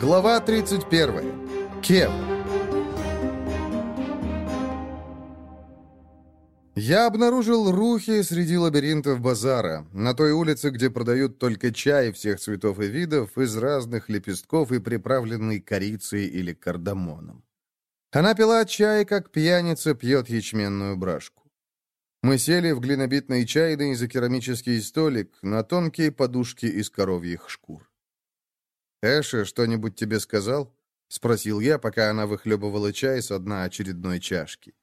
Глава 31. Кев. Я обнаружил рухи среди лабиринтов базара, на той улице, где продают только чай всех цветов и видов, из разных лепестков и приправленный корицей или кардамоном. Она пила чай, как пьяница пьет ячменную брашку. Мы сели в глинобитный чайный за керамический столик на тонкие подушки из коровьих шкур. «Эша что-нибудь тебе сказал?» — спросил я, пока она выхлебывала чай с одной очередной чашки.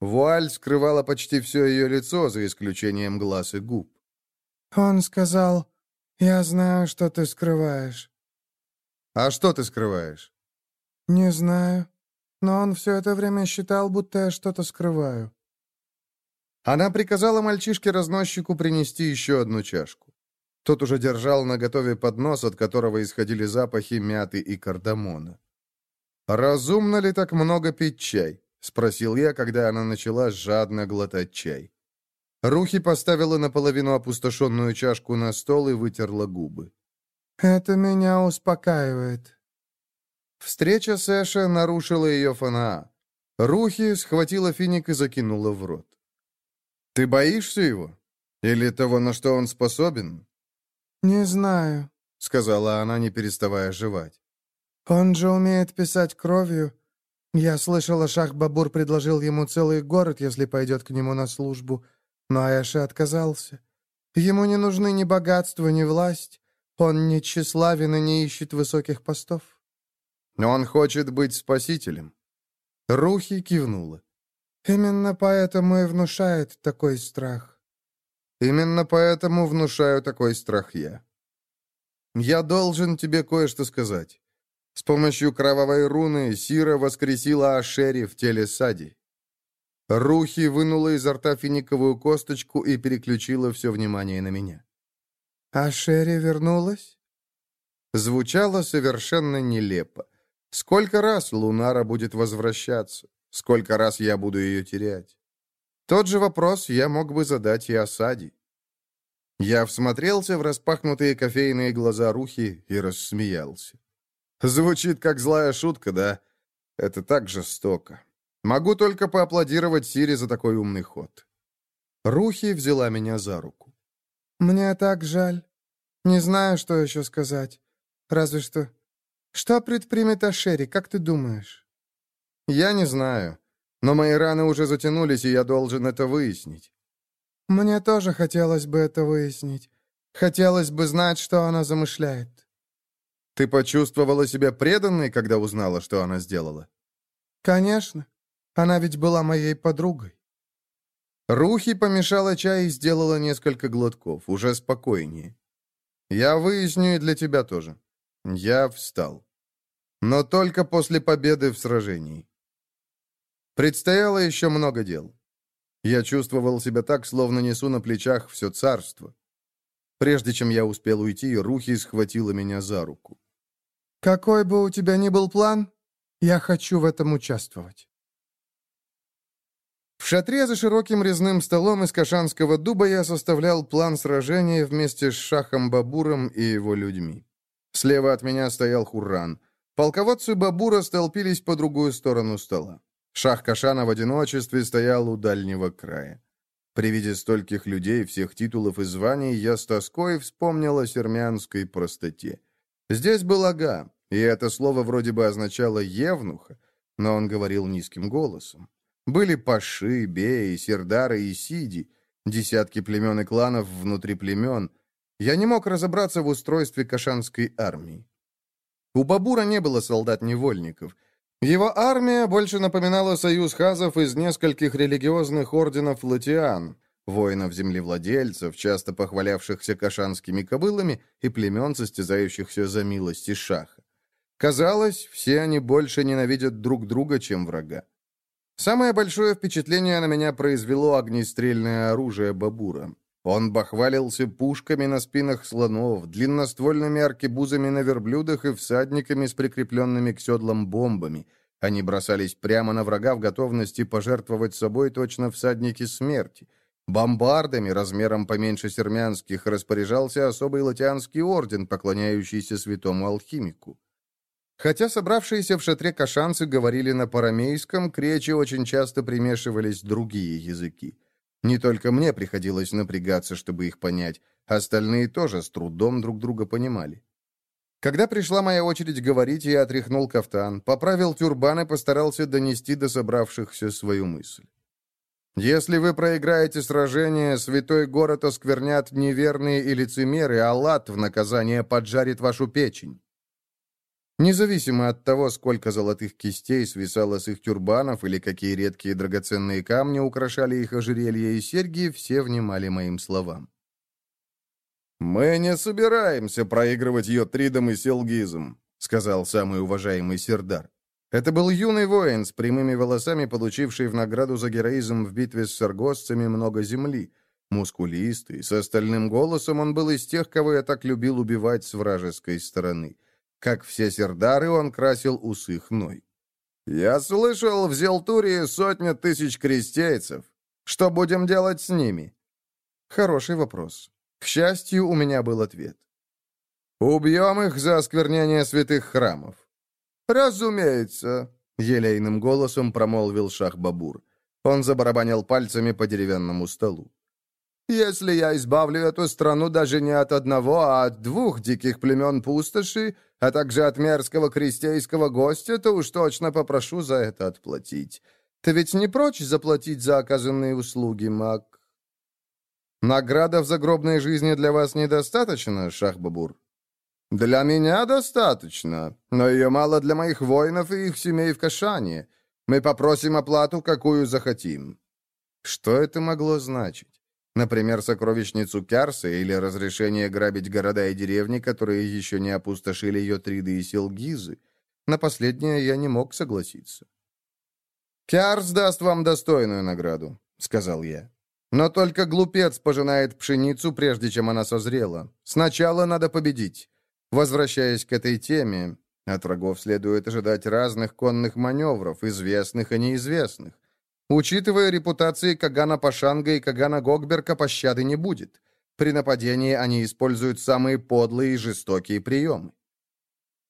Вуаль скрывала почти все ее лицо, за исключением глаз и губ. «Он сказал, я знаю, что ты скрываешь». «А что ты скрываешь?» «Не знаю, но он все это время считал, будто я что-то скрываю». Она приказала мальчишке-разносчику принести еще одну чашку. Тот уже держал наготове поднос, от которого исходили запахи мяты и кардамона. «Разумно ли так много пить чай?» — спросил я, когда она начала жадно глотать чай. Рухи поставила наполовину опустошенную чашку на стол и вытерла губы. «Это меня успокаивает». Встреча с Эша нарушила ее фанаа. Рухи схватила финик и закинула в рот. «Ты боишься его? Или того, на что он способен?» «Не знаю», — сказала она, не переставая жевать. «Он же умеет писать кровью. Я слышала, Шах-Бабур предложил ему целый город, если пойдет к нему на службу, но Эша отказался. Ему не нужны ни богатство, ни власть. Он не тщеславен и не ищет высоких постов». «Но он хочет быть спасителем». Рухи кивнула. Именно поэтому и внушает такой страх. Именно поэтому внушаю такой страх я. Я должен тебе кое-что сказать. С помощью кровавой руны Сира воскресила Ашери в теле Сади. Рухи вынула изо рта финиковую косточку и переключила все внимание на меня. «Ашери вернулась?» Звучало совершенно нелепо. Сколько раз Лунара будет возвращаться? Сколько раз я буду ее терять? Тот же вопрос я мог бы задать и Асади. Я всмотрелся в распахнутые кофейные глаза Рухи и рассмеялся. Звучит как злая шутка, да? Это так жестоко. Могу только поаплодировать Сири за такой умный ход. Рухи взяла меня за руку. «Мне так жаль. Не знаю, что еще сказать. Разве что... Что предпримет Ашери, как ты думаешь?» «Я не знаю. Но мои раны уже затянулись, и я должен это выяснить». «Мне тоже хотелось бы это выяснить. Хотелось бы знать, что она замышляет». «Ты почувствовала себя преданной, когда узнала, что она сделала?» «Конечно. Она ведь была моей подругой». Рухи помешала чай и сделала несколько глотков, уже спокойнее. «Я выясню и для тебя тоже». Я встал. Но только после победы в сражении. Предстояло еще много дел. Я чувствовал себя так, словно несу на плечах все царство. Прежде чем я успел уйти, Рухи схватила меня за руку. «Какой бы у тебя ни был план, я хочу в этом участвовать». В шатре за широким резным столом из кашанского дуба я составлял план сражения вместе с Шахом Бабуром и его людьми. Слева от меня стоял Хурран. Полководцы Бабура столпились по другую сторону стола. Шах Кашана в одиночестве стоял у дальнего края. При виде стольких людей, всех титулов и званий, я с тоской вспомнил о сермянской простоте. Здесь был Ага, и это слово вроде бы означало «евнуха», но он говорил низким голосом. Были Паши, Беи, Сердары и Сиди, десятки племен и кланов внутри племен. Я не мог разобраться в устройстве кашанской армии. У Бабура не было солдат-невольников — его армия больше напоминала союз хазов из нескольких религиозных орденов латиан, воинов-землевладельцев, часто похвалявшихся кашанскими кобылами и племен, состязающихся за милости шаха. Казалось, все они больше ненавидят друг друга, чем врага. Самое большое впечатление на меня произвело огнестрельное оружие Бабура. Он бахвалился пушками на спинах слонов, длинноствольными аркебузами на верблюдах и всадниками с прикрепленными к седлам бомбами. Они бросались прямо на врага в готовности пожертвовать собой точно всадники смерти. Бомбардами, размером поменьше сермянских, распоряжался особый латианский орден, поклоняющийся святому алхимику. Хотя собравшиеся в шатре кашанцы говорили на парамейском, к речи очень часто примешивались другие языки. Не только мне приходилось напрягаться, чтобы их понять, остальные тоже с трудом друг друга понимали. Когда пришла моя очередь говорить, я отряхнул кафтан, поправил тюрбан и постарался донести до собравшихся свою мысль. Если вы проиграете сражение, святой город осквернят неверные и лицемеры, а лад в наказание поджарит вашу печень. Независимо от того, сколько золотых кистей свисало с их тюрбанов или какие редкие драгоценные камни украшали их ожерелья и серьги, все внимали моим словам. «Мы не собираемся проигрывать ее Тридом и Селгизом», — сказал самый уважаемый Сердар. Это был юный воин с прямыми волосами, получивший в награду за героизм в битве с саргосцами много земли. Мускулистый, с остальным голосом он был из тех, кого я так любил убивать с вражеской стороны. Как все сердары, он красил усы хной. «Я слышал, в Зелтурии сотня тысяч крестейцев. Что будем делать с ними?» Хороший вопрос. К счастью, у меня был ответ. «Убьем их за осквернение святых храмов». «Разумеется», — елейным голосом промолвил Шах-Бабур. Он забарабанил пальцами по деревянному столу. Если я избавлю эту страну даже не от одного, а от двух диких племен пустоши, а также от мерзкого крестейского гостя, то уж точно попрошу за это отплатить. Ты ведь не прочь заплатить за оказанные услуги, маг?» «Награда в загробной жизни для вас недостаточно, Шахбабур?» «Для меня достаточно, но ее мало для моих воинов и их семей в Кашане. Мы попросим оплату, какую захотим». Что это могло значить? Например, сокровищницу Кярса или разрешение грабить города и деревни, которые еще не опустошили ее триды и Силгизы. На последнее я не мог согласиться. «Кярс даст вам достойную награду», — сказал я. «Но только глупец пожинает пшеницу, прежде чем она созрела. Сначала надо победить. Возвращаясь к этой теме, от врагов следует ожидать разных конных маневров, известных и неизвестных. Учитывая репутации Кагана Пашанга и Кагана Гогберка, пощады не будет. При нападении они используют самые подлые и жестокие приемы.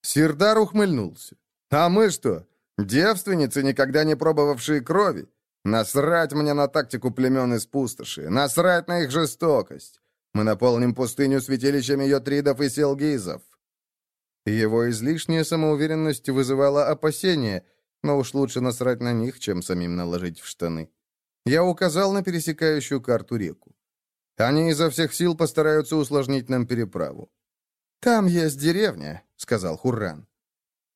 Сирдар ухмыльнулся. «А мы что, девственницы, никогда не пробовавшие крови? Насрать мне на тактику племен из пустоши, насрать на их жестокость. Мы наполним пустыню святилищами йотридов и селгизов». Его излишняя самоуверенность вызывала опасения — но уж лучше насрать на них, чем самим наложить в штаны. Я указал на пересекающую карту реку. Они изо всех сил постараются усложнить нам переправу. «Там есть деревня», — сказал Хурран.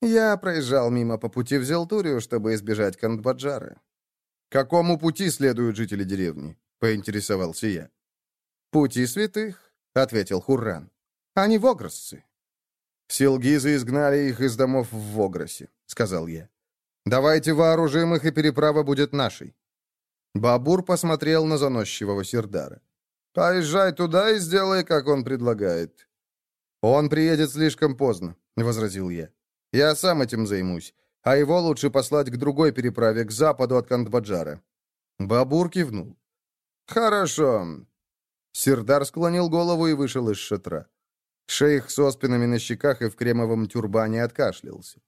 Я проезжал мимо по пути в Зелтурию, чтобы избежать Кандбаджары. «Какому пути следуют жители деревни?» — поинтересовался я. «Пути святых», — ответил Хурран. «Они вогросцы». «Силгизы изгнали их из домов в Вогросе», — сказал я. Давайте вооружим их, и переправа будет нашей». Бабур посмотрел на заносчивого Сердара. «Поезжай туда и сделай, как он предлагает». «Он приедет слишком поздно», — возразил я. «Я сам этим займусь, а его лучше послать к другой переправе, к западу от Кандбаджара». Бабур кивнул. «Хорошо». Сердар склонил голову и вышел из шатра. Шейх с оспинами на щеках и в кремовом тюрбане откашлялся.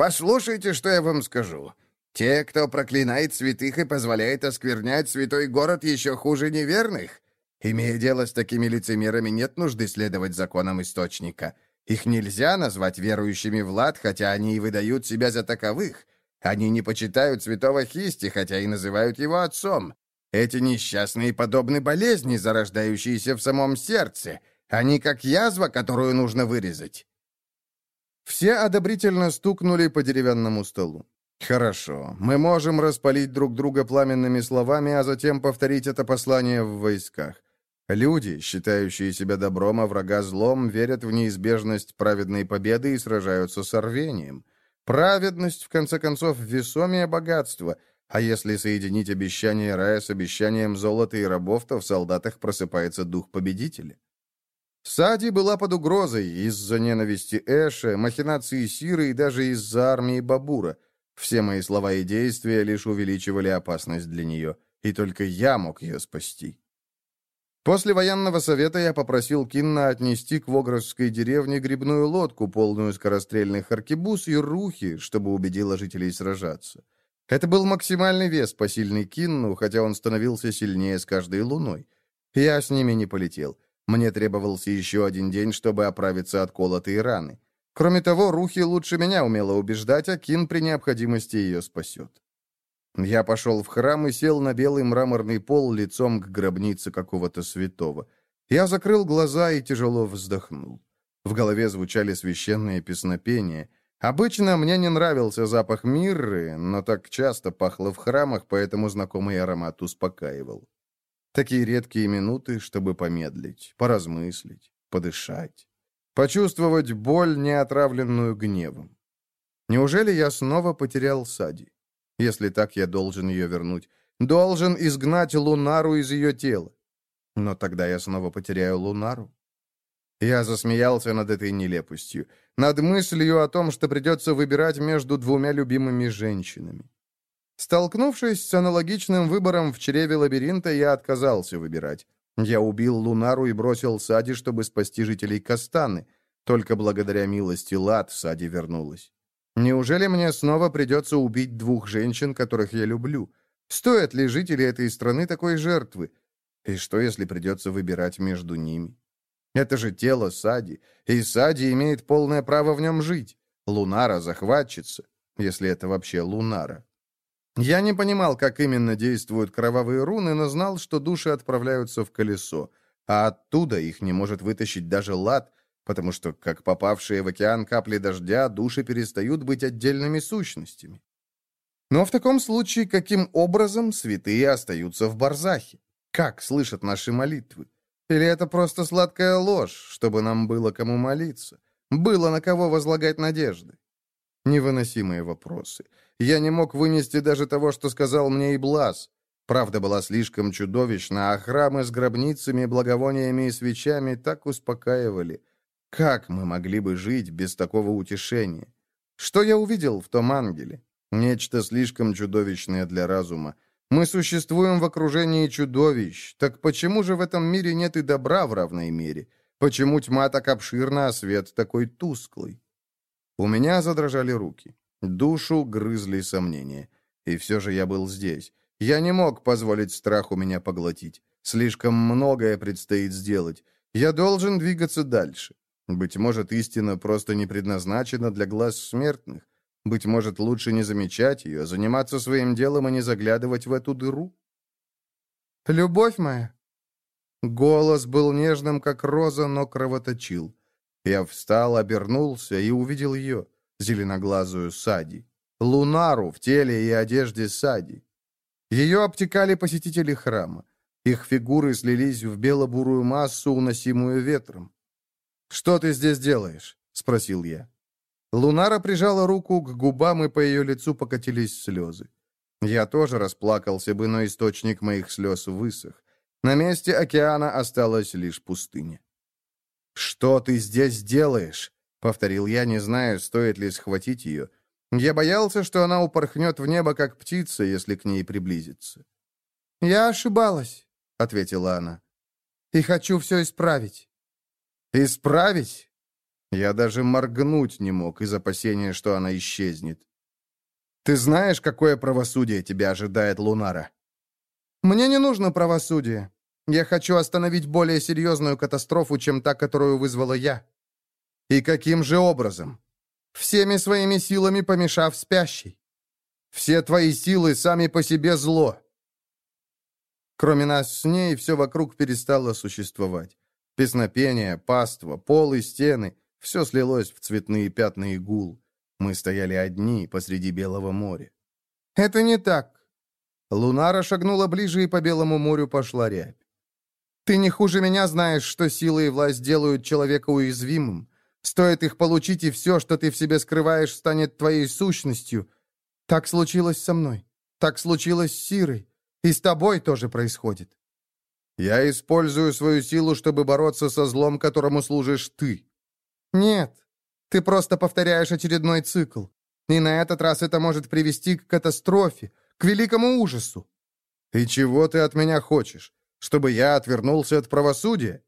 Послушайте, что я вам скажу. Те, кто проклинает святых и позволяет осквернять святой город, еще хуже неверных. Имея дело с такими лицемерами, нет нужды следовать законам Источника. Их нельзя назвать верующими в лад, хотя они и выдают себя за таковых. Они не почитают святого Хисти, хотя и называют его отцом. Эти несчастные подобны болезни, зарождающиеся в самом сердце. Они как язва, которую нужно вырезать. Все одобрительно стукнули по деревянному столу. «Хорошо. Мы можем распалить друг друга пламенными словами, а затем повторить это послание в войсках. Люди, считающие себя добром, а врага злом, верят в неизбежность праведной победы и сражаются с рвением. Праведность, в конце концов, весомее богатство, а если соединить обещание рая с обещанием золота и рабов, то в солдатах просыпается дух победителя. Сади была под угрозой из-за ненависти Эша, махинации Сиры и даже из-за армии Бабура. Все мои слова и действия лишь увеличивали опасность для нее, и только я мог ее спасти. После военного совета я попросил Кинна отнести к Вогровской деревне грибную лодку, полную скорострельных аркебуз и рухи, чтобы убедила жителей сражаться. Это был максимальный вес, посильный Кинну, хотя он становился сильнее с каждой луной. Я с ними не полетел. Мне требовался еще один день, чтобы оправиться от колотой раны. Кроме того, Рухи лучше меня умела убеждать, а Кин при необходимости ее спасет. Я пошел в храм и сел на белый мраморный пол лицом к гробнице какого-то святого. Я закрыл глаза и тяжело вздохнул. В голове звучали священные песнопения. Обычно мне не нравился запах мирры, но так часто пахло в храмах, поэтому знакомый аромат успокаивал. Такие редкие минуты, чтобы помедлить, поразмыслить, подышать. Почувствовать боль, не отравленную гневом. Неужели я снова потерял Сади? Если так, я должен ее вернуть. Должен изгнать Лунару из ее тела. Но тогда я снова потеряю Лунару. Я засмеялся над этой нелепостью, над мыслью о том, что придется выбирать между двумя любимыми женщинами. Столкнувшись с аналогичным выбором в чреве лабиринта, я отказался выбирать. Я убил Лунару и бросил Сади, чтобы спасти жителей Кастаны. Только благодаря милости Лад Сади вернулась. Неужели мне снова придется убить двух женщин, которых я люблю? Стоят ли жители этой страны такой жертвы? И что, если придется выбирать между ними? Это же тело Сади, и Сади имеет полное право в нем жить. Лунара захватчица, если это вообще Лунара. Я не понимал, как именно действуют кровавые руны, но знал, что души отправляются в колесо, а оттуда их не может вытащить даже лад, потому что, как попавшие в океан капли дождя, души перестают быть отдельными сущностями. Но в таком случае, каким образом святые остаются в Барзахе? Как слышат наши молитвы? Или это просто сладкая ложь, чтобы нам было кому молиться? Было на кого возлагать надежды? Невыносимые вопросы. Я не мог вынести даже того, что сказал мне и Блас. Правда была слишком чудовищна, а храмы с гробницами, благовониями и свечами так успокаивали. Как мы могли бы жить без такого утешения? Что я увидел в том ангеле? Нечто слишком чудовищное для разума. Мы существуем в окружении чудовищ. Так почему же в этом мире нет и добра в равной мере? Почему тьма так обширна, а свет такой тусклый? У меня задрожали руки. Душу грызли сомнения. И все же я был здесь. Я не мог позволить страху меня поглотить. Слишком многое предстоит сделать. Я должен двигаться дальше. Быть может, истина просто не предназначена для глаз смертных. Быть может, лучше не замечать ее, заниматься своим делом и не заглядывать в эту дыру? «Любовь моя!» Голос был нежным, как роза, но кровоточил. Я встал, обернулся и увидел ее зеленоглазую Сади. Лунару в теле и одежде Сади. Ее обтекали посетители храма. Их фигуры слились в бело-бурую массу, уносимую ветром. «Что ты здесь делаешь?» — спросил я. Лунара прижала руку к губам, и по ее лицу покатились слезы. Я тоже расплакался бы, но источник моих слез высох. На месте океана осталась лишь пустыня. «Что ты здесь делаешь?» — повторил я, не знаю, стоит ли схватить ее. Я боялся, что она упорхнет в небо, как птица, если к ней приблизиться. «Я ошибалась», — ответила она. «И хочу все исправить». «Исправить?» Я даже моргнуть не мог из опасения, что она исчезнет. «Ты знаешь, какое правосудие тебя ожидает, Лунара?» «Мне не нужно правосудие. Я хочу остановить более серьезную катастрофу, чем та, которую вызвала я». И каким же образом? Всеми своими силами помешав спящей. Все твои силы сами по себе зло. Кроме нас с ней, все вокруг перестало существовать. Песнопение, паство, пол и стены — все слилось в цветные пятна и гул. Мы стояли одни посреди Белого моря. «Это не так». Лунара шагнула ближе, и по Белому морю пошла рябь. «Ты не хуже меня знаешь, что сила и власть делают человека уязвимым. Стоит их получить, и все, что ты в себе скрываешь, станет твоей сущностью. Так случилось со мной. Так случилось с Сирой. И с тобой тоже происходит. Я использую свою силу, чтобы бороться со злом, которому служишь ты. Нет, ты просто повторяешь очередной цикл. И на этот раз это может привести к катастрофе, к великому ужасу. И чего ты от меня хочешь? Чтобы я отвернулся от правосудия?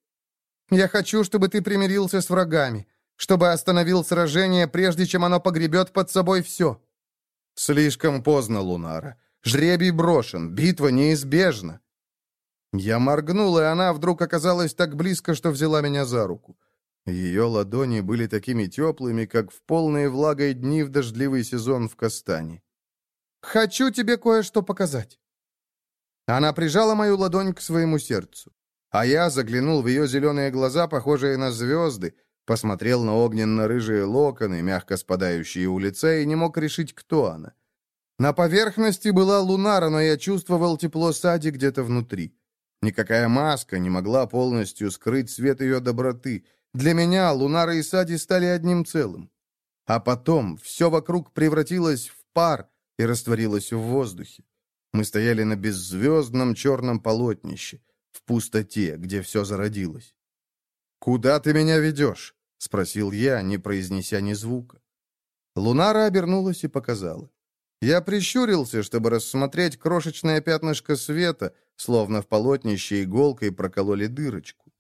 Я хочу, чтобы ты примирился с врагами, чтобы остановил сражение, прежде чем оно погребет под собой все». «Слишком поздно, Лунара. Жребий брошен, битва неизбежна». Я моргнул, и она вдруг оказалась так близко, что взяла меня за руку. Ее ладони были такими теплыми, как в полные влагой дни в дождливый сезон в Кастане. «Хочу тебе кое-что показать». Она прижала мою ладонь к своему сердцу, а я заглянул в ее зеленые глаза, похожие на звезды, посмотрел на огненно-рыжие локоны, мягко спадающие у лица, и не мог решить, кто она. На поверхности была лунара, но я чувствовал тепло Сади где-то внутри. Никакая маска не могла полностью скрыть свет ее доброты. Для меня Лунара и Сади стали одним целым. А потом все вокруг превратилось в пар и растворилось в воздухе. Мы стояли на беззвездном черном полотнище, в пустоте, где все зародилось. «Куда ты меня ведешь?» — спросил я, не произнеся ни звука. Лунара обернулась и показала. Я прищурился, чтобы рассмотреть крошечное пятнышко света, словно в полотнище иголкой прокололи дырочку.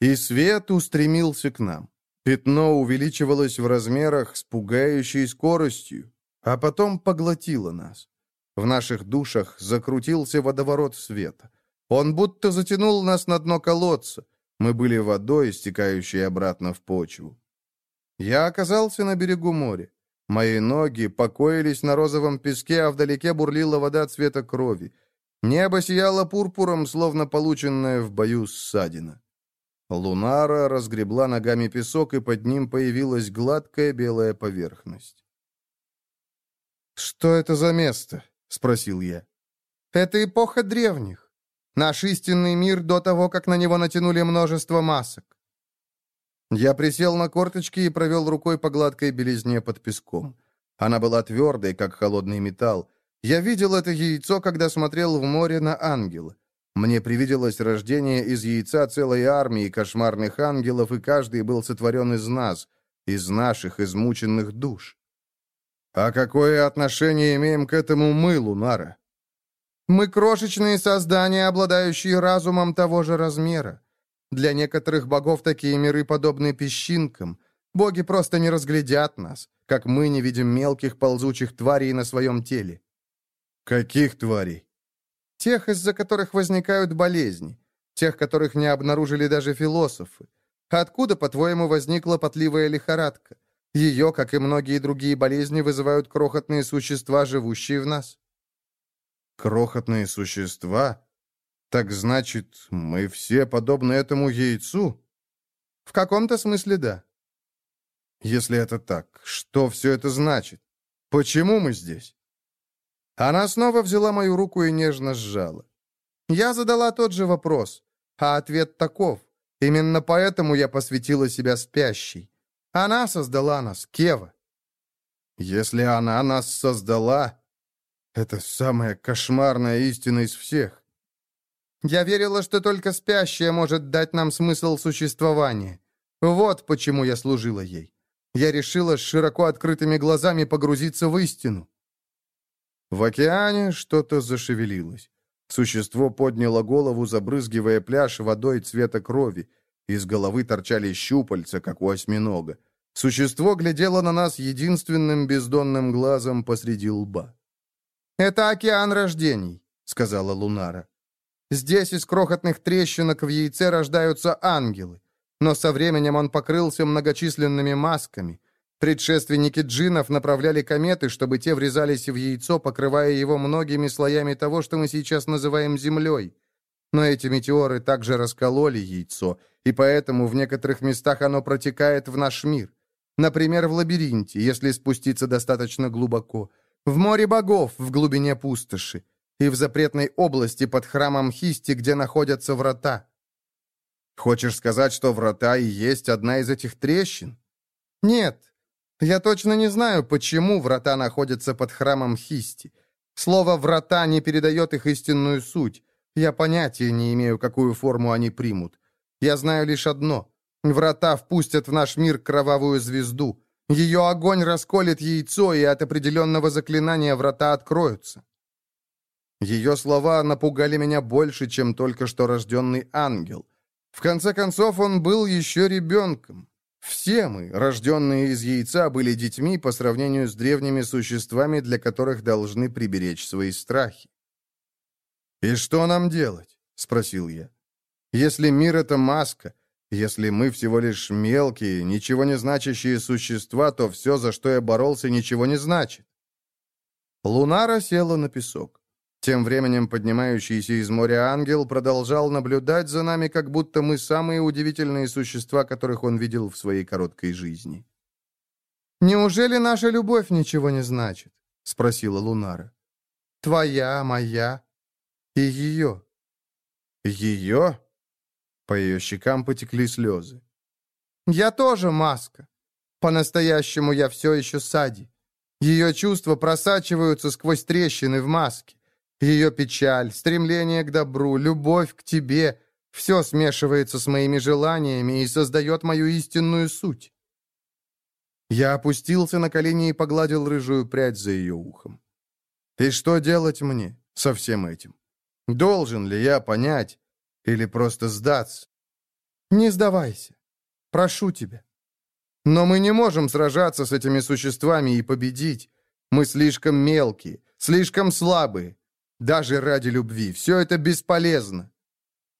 И свет устремился к нам. Пятно увеличивалось в размерах с пугающей скоростью, а потом поглотило нас. В наших душах закрутился водоворот света. Он будто затянул нас на дно колодца. Мы были водой, стекающей обратно в почву. Я оказался на берегу моря. Мои ноги покоились на розовом песке, а вдалеке бурлила вода цвета крови. Небо сияло пурпуром, словно полученное в бою ссадина. Лунара разгребла ногами песок, и под ним появилась гладкая белая поверхность. «Что это за место?» — спросил я. «Это эпоха древних. Наш истинный мир до того, как на него натянули множество масок. Я присел на корточки и провел рукой по гладкой белизне под песком. Она была твердой, как холодный металл. Я видел это яйцо, когда смотрел в море на ангела. Мне привиделось рождение из яйца целой армии кошмарных ангелов, и каждый был сотворен из нас, из наших измученных душ. А какое отношение имеем к этому мы, Лунара? Мы крошечные создания, обладающие разумом того же размера. Для некоторых богов такие миры подобны песчинкам. Боги просто не разглядят нас, как мы не видим мелких ползучих тварей на своем теле. Каких тварей? Тех, из-за которых возникают болезни. Тех, которых не обнаружили даже философы. Откуда, по-твоему, возникла потливая лихорадка? Ее, как и многие другие болезни, вызывают крохотные существа, живущие в нас. Крохотные существа? Так значит, мы все подобны этому яйцу? В каком-то смысле да. Если это так, что все это значит? Почему мы здесь? Она снова взяла мою руку и нежно сжала. Я задала тот же вопрос, а ответ таков. Именно поэтому я посвятила себя спящей. Она создала нас, Кева. Если она нас создала, это самая кошмарная истина из всех. Я верила, что только спящая может дать нам смысл существования. Вот почему я служила ей. Я решила с широко открытыми глазами погрузиться в истину. В океане что-то зашевелилось. Существо подняло голову, забрызгивая пляж водой цвета крови. Из головы торчали щупальца, как у осьминога. Существо глядело на нас единственным бездонным глазом посреди лба. «Это океан рождений», — сказала Лунара. Здесь из крохотных трещинок в яйце рождаются ангелы. Но со временем он покрылся многочисленными масками. Предшественники джинов направляли кометы, чтобы те врезались в яйцо, покрывая его многими слоями того, что мы сейчас называем Землей. Но эти метеоры также раскололи яйцо, и поэтому в некоторых местах оно протекает в наш мир. Например, в лабиринте, если спуститься достаточно глубоко. В море богов в глубине пустоши и в запретной области под храмом Хисти, где находятся врата. Хочешь сказать, что врата и есть одна из этих трещин? Нет. Я точно не знаю, почему врата находятся под храмом Хисти. Слово «врата» не передает их истинную суть. Я понятия не имею, какую форму они примут. Я знаю лишь одно. Врата впустят в наш мир кровавую звезду. Ее огонь расколет яйцо, и от определенного заклинания врата откроются. Ее слова напугали меня больше, чем только что рожденный ангел. В конце концов, он был еще ребенком. Все мы, рожденные из яйца, были детьми по сравнению с древними существами, для которых должны приберечь свои страхи. «И что нам делать?» — спросил я. «Если мир — это маска, если мы всего лишь мелкие, ничего не значащие существа, то все, за что я боролся, ничего не значит». Лунара села на песок. Тем временем поднимающийся из моря ангел продолжал наблюдать за нами, как будто мы самые удивительные существа, которых он видел в своей короткой жизни. «Неужели наша любовь ничего не значит?» — спросила Лунара. «Твоя, моя и ее». «Ее?» По ее щекам потекли слезы. «Я тоже маска. По-настоящему я все еще Сади. Ее чувства просачиваются сквозь трещины в маске. Ее печаль, стремление к добру, любовь к тебе — все смешивается с моими желаниями и создает мою истинную суть. Я опустился на колени и погладил рыжую прядь за ее ухом. И что делать мне со всем этим? Должен ли я понять или просто сдаться? Не сдавайся. Прошу тебя. Но мы не можем сражаться с этими существами и победить. Мы слишком мелкие, слишком слабые. Даже ради любви. Все это бесполезно.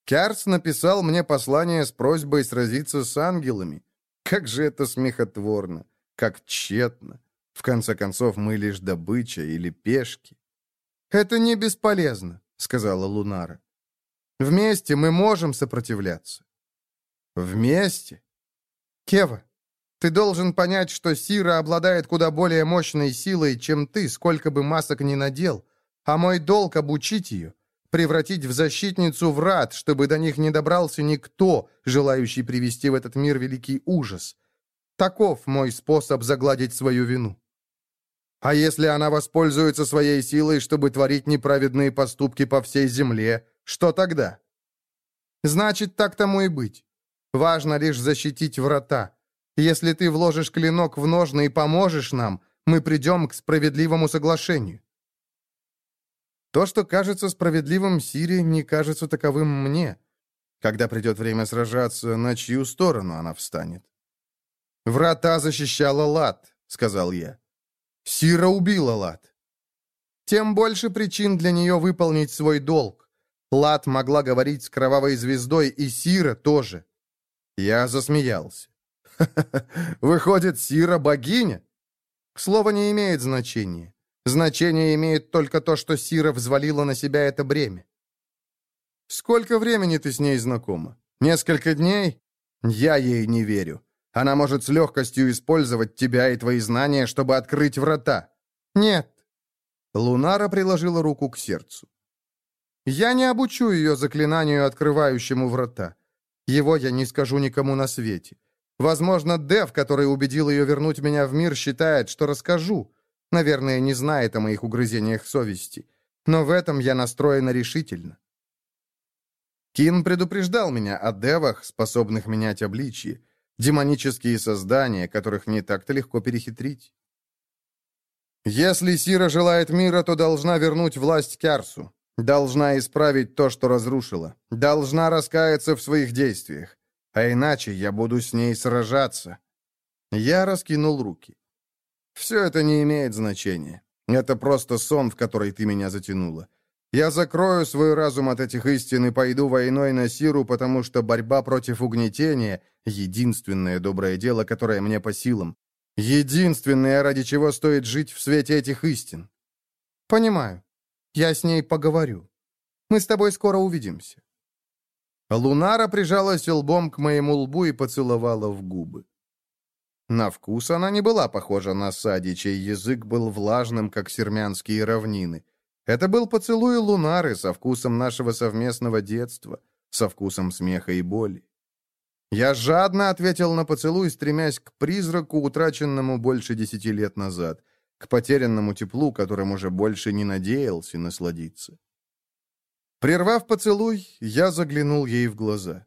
Кярс написал мне послание с просьбой сразиться с ангелами. Как же это смехотворно, как тщетно. В конце концов, мы лишь добыча или пешки. «Это не бесполезно», — сказала Лунара. «Вместе мы можем сопротивляться». «Вместе?» «Кева, ты должен понять, что Сира обладает куда более мощной силой, чем ты, сколько бы масок ни надел, а мой долг — обучить ее, превратить в защитницу врат, чтобы до них не добрался никто, желающий привести в этот мир великий ужас. Таков мой способ загладить свою вину. А если она воспользуется своей силой, чтобы творить неправедные поступки по всей земле, что тогда? Значит, так тому и быть. Важно лишь защитить врата. Если ты вложишь клинок в ножны и поможешь нам, мы придем к справедливому соглашению. То, что кажется справедливым Сири, не кажется таковым мне. Когда придет время сражаться, на чью сторону она встанет? «Врата защищала Лад», — сказал я. «Сира убила Лад». Тем больше причин для нее выполнить свой долг. Лад могла говорить с кровавой звездой, и Сира тоже. Я засмеялся. «Ха -ха -ха, выходит, Сира богиня?» Слово не имеет значения. Значение имеет только то, что Сира взвалила на себя это бремя. Сколько времени ты с ней знакома? Несколько дней? Я ей не верю. Она может с легкостью использовать тебя и твои знания, чтобы открыть врата. Нет. Лунара приложила руку к сердцу. Я не обучу ее заклинанию, открывающему врата. Его я не скажу никому на свете. Возможно, Дев, который убедил ее вернуть меня в мир, считает, что расскажу. Наверное, не знает о моих угрызениях совести. Но в этом я настроена решительно. Кин предупреждал меня о девах, способных менять обличье, демонические создания, которых не так-то легко перехитрить. Если Сира желает мира, то должна вернуть власть Кярсу, должна исправить то, что разрушила, должна раскаяться в своих действиях, а иначе я буду с ней сражаться. Я раскинул руки. Все это не имеет значения. Это просто сон, в который ты меня затянула. Я закрою свой разум от этих истин и пойду войной на Сиру, потому что борьба против угнетения — единственное доброе дело, которое мне по силам. Единственное, ради чего стоит жить в свете этих истин. Понимаю. Я с ней поговорю. Мы с тобой скоро увидимся. Лунара прижалась лбом к моему лбу и поцеловала в губы. На вкус она не была похожа на Сади, чей язык был влажным, как сермянские равнины. Это был поцелуй Лунары со вкусом нашего совместного детства, со вкусом смеха и боли. Я жадно ответил на поцелуй, стремясь к призраку, утраченному больше десяти лет назад, к потерянному теплу, которым уже больше не надеялся насладиться. Прервав поцелуй, я заглянул ей в глаза.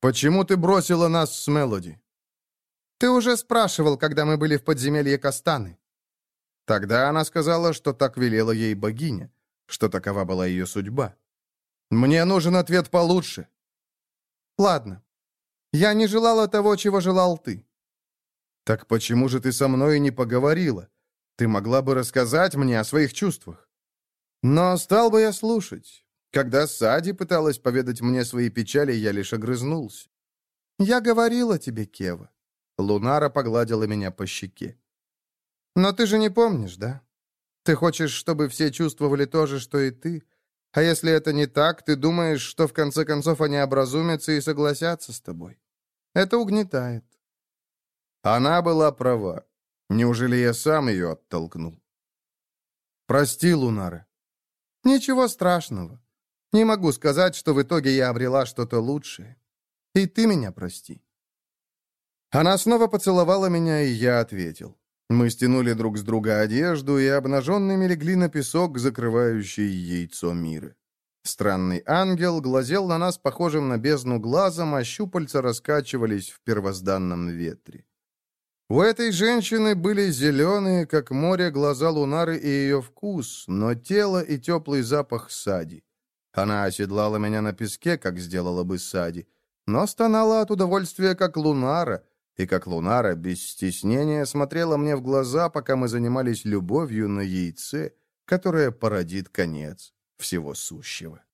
«Почему ты бросила нас с Мелоди?» Ты уже спрашивал, когда мы были в подземелье Кастаны». Тогда она сказала, что так велела ей богиня, что такова была ее судьба. Мне нужен ответ получше. Ладно. Я не желала того, чего желал ты. Так почему же ты со мной не поговорила? Ты могла бы рассказать мне о своих чувствах. Но стал бы я слушать. Когда Сади пыталась поведать мне свои печали, я лишь огрызнулся. «Я говорила тебе, Кева». Лунара погладила меня по щеке. «Но ты же не помнишь, да? Ты хочешь, чтобы все чувствовали то же, что и ты? А если это не так, ты думаешь, что в конце концов они образумятся и согласятся с тобой? Это угнетает». Она была права. Неужели я сам ее оттолкнул? «Прости, Лунара». «Ничего страшного. Не могу сказать, что в итоге я обрела что-то лучшее. И ты меня прости». Она снова поцеловала меня, и я ответил. Мы стянули друг с друга одежду и обнаженными легли на песок, закрывающий яйцо мира. Странный ангел глазел на нас похожим на бездну глазом, а щупальца раскачивались в первозданном ветре. У этой женщины были зеленые, как море, глаза Лунары и ее вкус, но тело и теплый запах сади. Она оседлала меня на песке, как сделала бы сади, но стонала от удовольствия, как Лунара, и как Лунара без стеснения смотрела мне в глаза, пока мы занимались любовью на яйце, которое породит конец всего сущего.